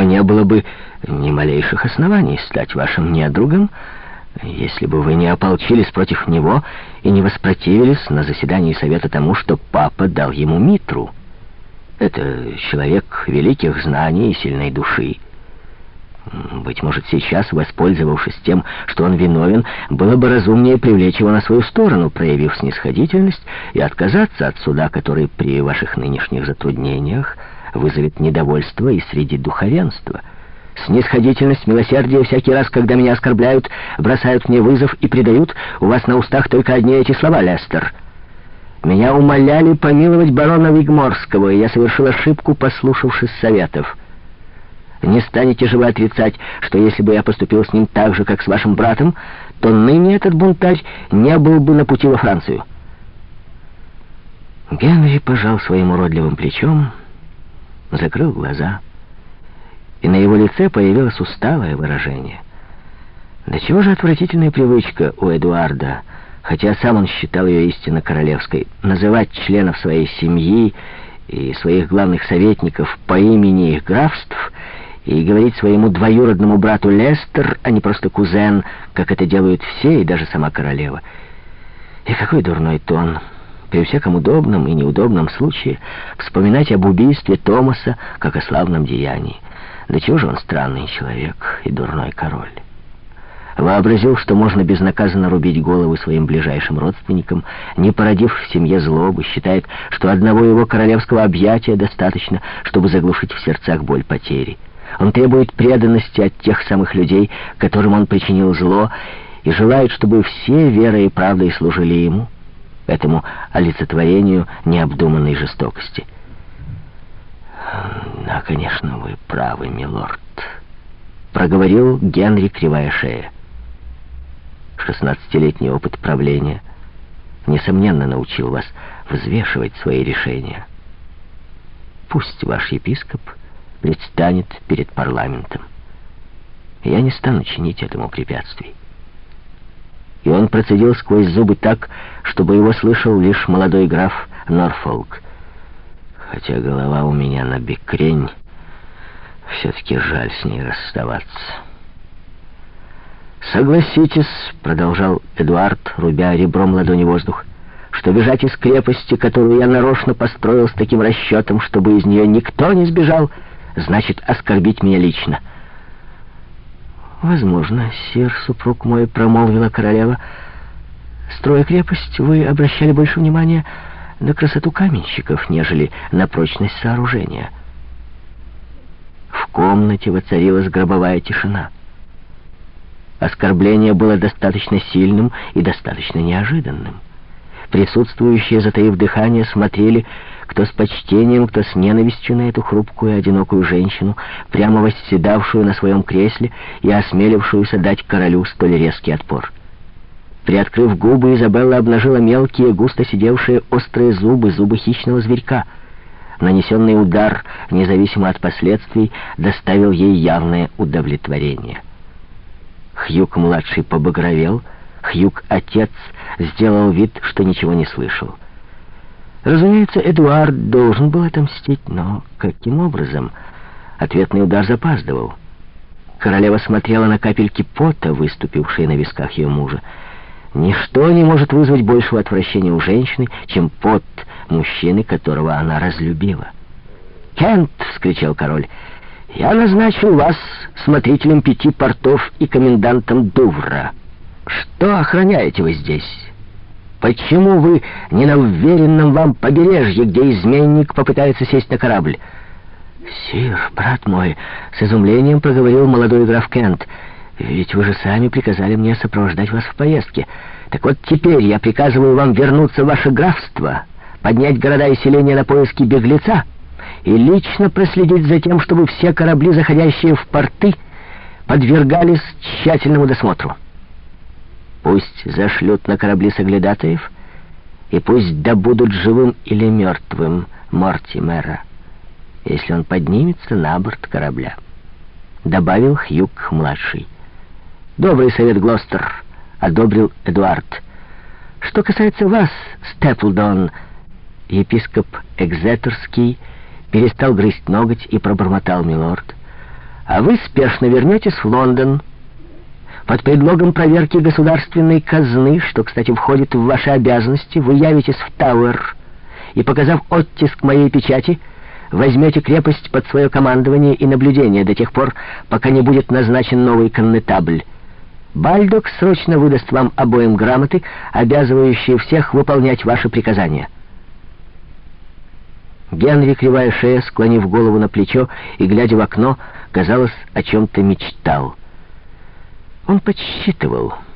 него не было бы ни малейших оснований стать вашим недругом, если бы вы не ополчились против него и не воспротивились на заседании совета тому, что папа дал ему Митру. Это человек великих знаний и сильной души. Быть может, сейчас, воспользовавшись тем, что он виновен, было бы разумнее привлечь его на свою сторону, проявив снисходительность и отказаться от суда, который при ваших нынешних затруднениях вызовет недовольство и среди духовенства. Снисходительность, милосердие всякий раз, когда меня оскорбляют, бросают мне вызов и предают, у вас на устах только одни эти слова, Лестер. Меня умоляли помиловать барона Вигморского, и я совершил ошибку, послушавшись советов. Не станете же вы отрицать, что если бы я поступил с ним так же, как с вашим братом, то ныне этот бунтарь не был бы на пути во Францию. Генри пожал своим уродливым плечом, закрыл глаза, и на его лице появилось усталое выражение. Да чего же отвратительная привычка у Эдуарда, хотя сам он считал ее истинно королевской, называть членов своей семьи и своих главных советников по имени их графств и говорить своему двоюродному брату Лестер, а не просто кузен, как это делают все и даже сама королева. И какой дурной тон! При всяком удобном и неудобном случае вспоминать об убийстве Томаса как о славном деянии. Да чего же он странный человек и дурной король? Вообразил, что можно безнаказанно рубить головы своим ближайшим родственникам, не породив в семье злобы, считает, что одного его королевского объятия достаточно, чтобы заглушить в сердцах боль потери. Он требует преданности от тех самых людей, которым он причинил зло, и желает, чтобы все верой и правдой служили ему, этому олицетворению необдуманной жестокости. «Да, конечно, вы правы, милорд», — проговорил Генри Кривая Шея. «Шестнадцатилетний опыт правления, несомненно, научил вас взвешивать свои решения. Пусть ваш епископ предстанет перед парламентом. Я не стану чинить этому препятствий. И он процедил сквозь зубы так, чтобы его слышал лишь молодой граф Норфолк. Хотя голова у меня на бекрень, все-таки жаль с ней расставаться. «Согласитесь», — продолжал Эдуард, рубя ребром ладони воздух, что бежать из крепости, которую я нарочно построил с таким расчетом, чтобы из нее никто не сбежал, — значит оскорбить меня лично. «Возможно, сир, супруг мой, промолвила королева, строя крепость, вы обращали больше внимания на красоту каменщиков, нежели на прочность сооружения». В комнате воцарилась гробовая тишина. Оскорбление было достаточно сильным и достаточно неожиданным. Присутствующие, затаив дыхание, смотрели кто с почтением, кто с ненавистью на эту хрупкую одинокую женщину, прямо восседавшую на своем кресле и осмелившуюся дать королю столь резкий отпор. Приоткрыв губы, Изабелла обнажила мелкие, густо сидевшие острые зубы, зубы хищного зверька. Нанесенный удар, независимо от последствий, доставил ей явное удовлетворение. Хьюк-младший побагровел, Хьюк-отец сделал вид, что ничего не слышал. Разумеется, Эдуард должен был отомстить, но каким образом? Ответный удар запаздывал. Королева смотрела на капельки пота, выступившие на висках ее мужа. Ничто не может вызвать большего отвращения у женщины, чем пот мужчины, которого она разлюбила. «Кент!» — вскричал король. «Я назначил вас смотрителем пяти портов и комендантом Дувра. Что охраняете вы здесь?» Почему вы не на уверенном вам побережье, где изменник попытается сесть на корабль?» «Сир, брат мой», — с изумлением проговорил молодой граф Кент, «ведь вы же сами приказали мне сопровождать вас в поездке. Так вот теперь я приказываю вам вернуться в ваше графство, поднять города и селения на поиски беглеца и лично проследить за тем, чтобы все корабли, заходящие в порты, подвергались тщательному досмотру». Пусть зашлют на корабли соглядатаев, и пусть добудут живым или мертвым Мортимера, если он поднимется на борт корабля. Добавил Хьюк-младший. «Добрый совет, Глостер», — одобрил Эдуард. «Что касается вас, Степлдон», епископ Экзетерский перестал грызть ноготь и пробормотал, милорд. а вы спешно вернетесь в Лондон. Под предлогом проверки государственной казны, что, кстати, входит в ваши обязанности, вы явитесь в Тауэр и, показав оттиск моей печати, возьмете крепость под свое командование и наблюдение до тех пор, пока не будет назначен новый коннетабль. Бальдок срочно выдаст вам обоим грамоты, обязывающие всех выполнять ваши приказания. Генри, кривая шея, склонив голову на плечо и глядя в окно, казалось, о чем-то мечтал. Он подсчитывал —